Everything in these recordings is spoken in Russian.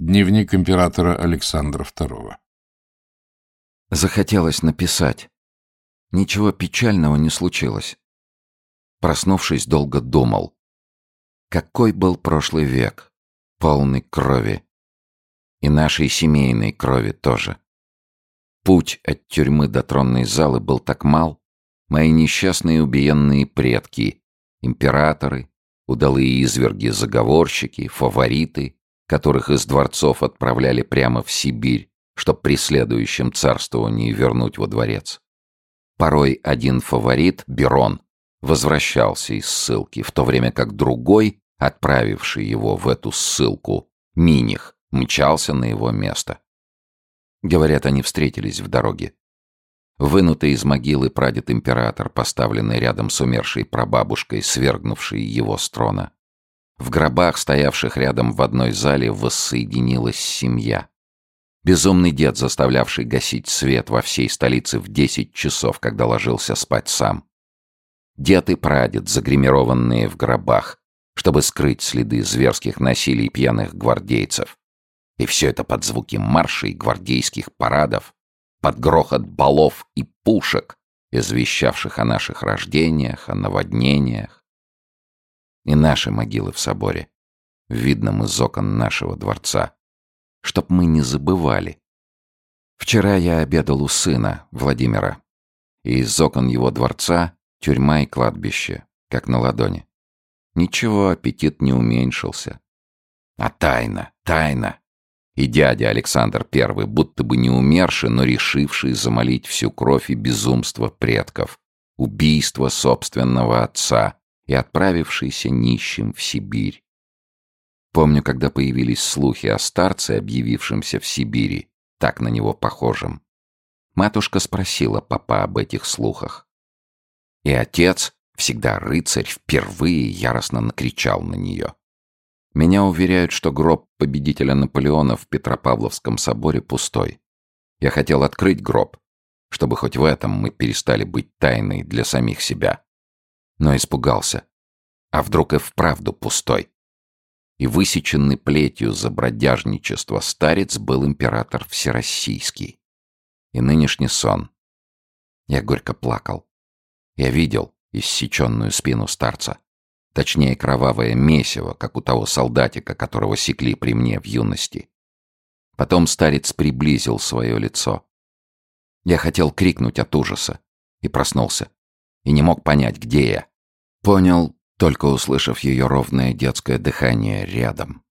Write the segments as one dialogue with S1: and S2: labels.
S1: Дневник императора Александра II.
S2: Захотелось написать. Ничего печального не случилось. Проснувшись, долго думал. Какой был прошлый век, полный крови. И нашей семейной крови тоже. Путь от тюрьмы до тронной залы был так мал, мои несчастные убиенные предки, императоры, удалые изверги, заговорщики, фавориты — которых из дворцов отправляли прямо в Сибирь, чтоб при следующем царствовании вернуть во дворец. Порой один фаворит, Берон, возвращался из ссылки, в то время как другой, отправивший его в эту ссылку, Миних, мчался на его место. Говорят, они встретились в дороге. Вынутый из могилы прадед-император, поставленный рядом с умершей прабабушкой, свергнувшей его с трона. В гробах, стоявших рядом в одной зале, воссоединилась семья. Безумный дед, заставлявший гасить свет во всей столице в десять часов, когда ложился спать сам. Дед и прадед, загримированные в гробах, чтобы скрыть следы зверских насилий пьяных гвардейцев. И все это под звуки маршей гвардейских парадов, под грохот балов и пушек, извещавших о наших рождениях, о наводнениях, и наши могилы в соборе, видном из окон нашего дворца, чтоб мы не забывали. Вчера я обедал у сына, Владимира, и из окон его дворца тюрьма и кладбище, как на ладони. Ничего, аппетит не уменьшился. А тайна, тайна. И дядя Александр I, будто бы не умерший, но решивший замолить всю кровь и безумство предков, убийство собственного отца, и отправившийся нищим в Сибирь. Помню, когда появились слухи о старце, объявившемся в Сибири, так на него похожем. Матушка спросила папа об этих слухах. И отец, всегда рыцарь, впервые яростно накричал на нее. Меня уверяют, что гроб победителя Наполеона в Петропавловском соборе пустой. Я хотел открыть гроб, чтобы хоть в этом мы перестали быть тайной для самих себя но испугался. А вдруг и вправду пустой? И высеченный плетью за бродяжничество старец был император всероссийский. И нынешний сон. Я горько плакал. Я видел иссеченную спину старца. Точнее, кровавое месиво, как у того солдатика, которого секли при мне в юности. Потом старец приблизил свое лицо. Я хотел крикнуть от ужаса и проснулся и не мог понять, где я. Понял, только услышав ее ровное детское дыхание рядом.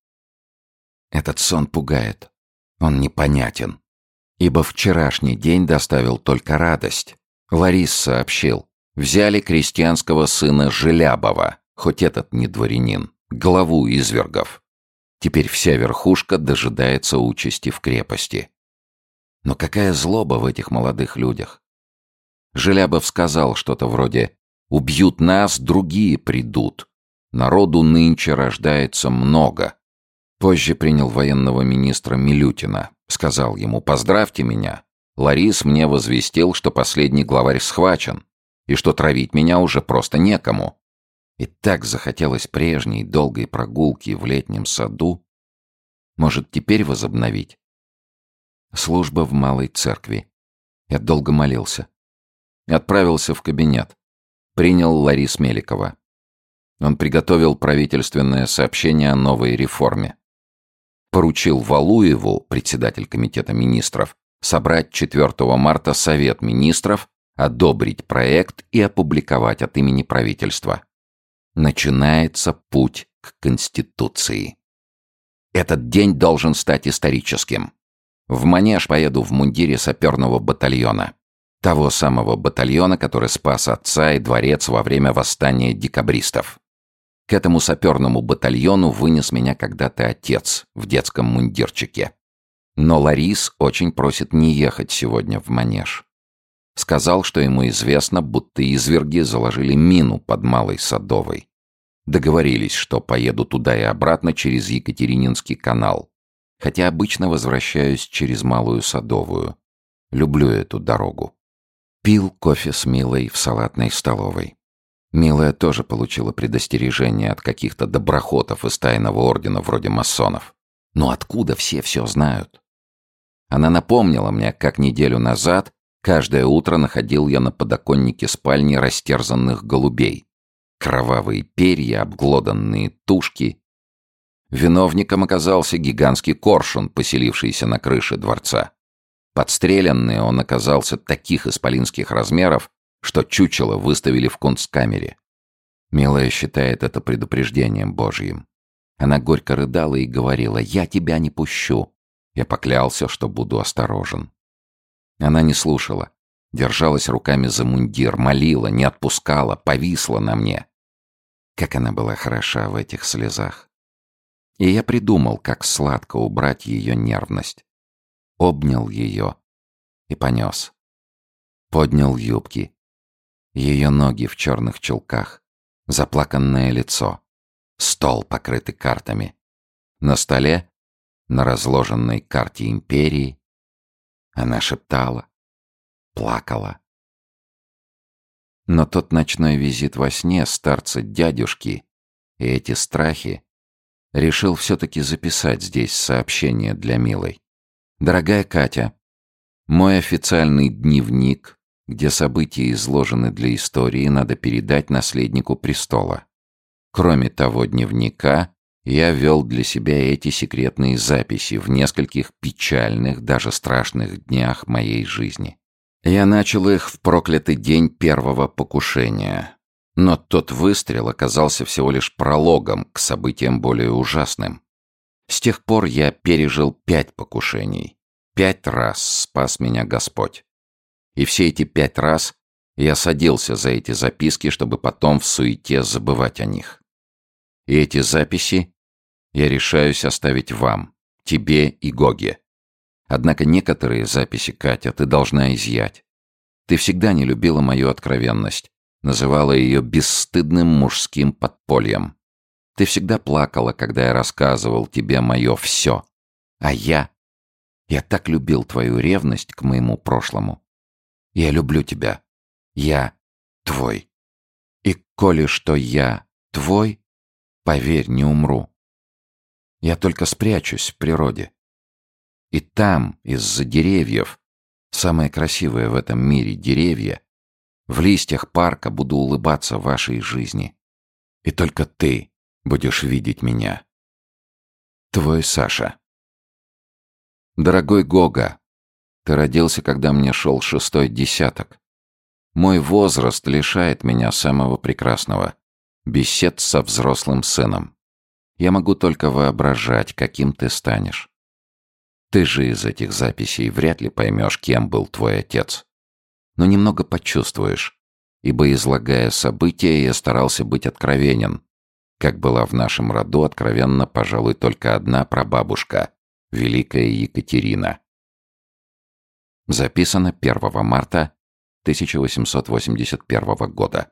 S2: Этот сон пугает. Он непонятен. Ибо вчерашний день доставил только радость. Ларис сообщил. Взяли крестьянского сына Желябова, хоть этот не дворянин, главу извергов. Теперь вся верхушка дожидается участи в крепости. Но какая злоба в этих молодых людях. Желябов сказал что-то вроде «Убьют нас, другие придут. Народу нынче рождается много». Позже принял военного министра Милютина. Сказал ему «Поздравьте меня. Ларис мне возвестил, что последний главарь схвачен, и что травить меня уже просто некому». И так захотелось прежней долгой прогулки в летнем саду. Может, теперь возобновить? Служба в малой церкви. Я долго молился. Отправился в кабинет. Принял Ларис Меликова. Он приготовил правительственное сообщение о новой реформе. Поручил Валуеву, председатель комитета министров, собрать 4 марта Совет министров, одобрить проект и опубликовать от имени правительства. Начинается путь к Конституции. Этот день должен стать историческим. В Манеж поеду в мундире саперного батальона. Того самого батальона, который спас отца и дворец во время восстания декабристов. К этому саперному батальону вынес меня когда-то отец в детском мундирчике. Но Ларис очень просит не ехать сегодня в Манеж. Сказал, что ему известно, будто изверги заложили мину под Малой Садовой. Договорились, что поеду туда и обратно через Екатерининский канал. Хотя обычно возвращаюсь через Малую Садовую. Люблю эту дорогу. Пил кофе с Милой в салатной столовой. Милая тоже получила предостережение от каких-то доброхотов из тайного ордена вроде масонов. Но откуда все все знают? Она напомнила мне, как неделю назад каждое утро находил я на подоконнике спальни растерзанных голубей. Кровавые перья, обглоданные тушки. Виновником оказался гигантский коршун, поселившийся на крыше дворца. Подстрелянный он оказался таких исполинских размеров, что чучело выставили в кунсткамере. Милая считает это предупреждением Божьим. Она горько рыдала и говорила, «Я тебя не пущу». Я поклялся, что буду осторожен. Она не слушала, держалась руками за мундир, молила, не отпускала, повисла на мне. Как она была хороша в этих слезах. И я придумал, как сладко убрать ее нервность. Обнял ее и понес. Поднял юбки. Ее ноги в черных чулках. Заплаканное лицо. Стол, покрытый картами. На столе, на разложенной карте империи, она шептала, плакала. Но тот ночной визит во сне старца дядюшки и эти страхи решил все-таки записать здесь сообщение для милой. «Дорогая Катя, мой официальный дневник, где события изложены для истории, надо передать наследнику престола. Кроме того дневника, я вел для себя эти секретные записи в нескольких печальных, даже страшных днях моей жизни. Я начал их в проклятый день первого покушения. Но тот выстрел оказался всего лишь прологом к событиям более ужасным. С тех пор я пережил пять покушений. Пять раз спас меня Господь. И все эти пять раз я садился за эти записки, чтобы потом в суете забывать о них. И эти записи я решаюсь оставить вам, тебе и Гоге. Однако некоторые записи, Катя, ты должна изъять. Ты всегда не любила мою откровенность, называла ее бесстыдным мужским подпольем. Ты всегда плакала, когда я рассказывал тебе мое все. А я... Я так любил твою ревность к моему прошлому. Я люблю тебя. Я твой. И коли что я твой, поверь, не умру. Я только спрячусь в природе. И там, из-за деревьев, самое красивое в этом мире деревья, в листьях парка буду улыбаться вашей жизни. И только ты будешь видеть меня. Твой Саша. Дорогой Гога, ты родился, когда мне шел шестой десяток. Мой возраст лишает меня самого прекрасного — бесед со взрослым сыном. Я могу только воображать, каким ты станешь. Ты же из этих записей вряд ли поймешь, кем был твой отец. Но немного почувствуешь, ибо, излагая события, я старался быть откровенен, как была в нашем роду откровенна, пожалуй, только одна прабабушка, Великая Екатерина. Записано 1 марта 1881 года.